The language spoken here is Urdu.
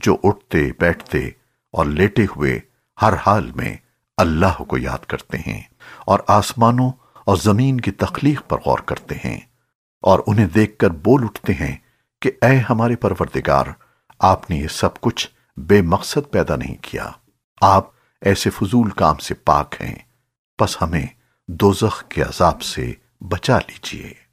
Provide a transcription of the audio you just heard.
جو اٹھتے، بیٹھتے اور لیٹے ہوئے ہر حال میں اللہ کو یاد کرتے ہیں اور آسمانوں اور زمین کی تخلیق پر غور کرتے ہیں اور انہیں دیکھ کر بول اٹھتے ہیں کہ اے ہمارے پروردگار، آپ نے یہ سب کچھ بے مقصد پیدا نہیں کیا۔ آپ ایسے فضول کام سے پاک ہیں۔ پس ہمیں دوزخ کے عذاب سے بچا لیجیے۔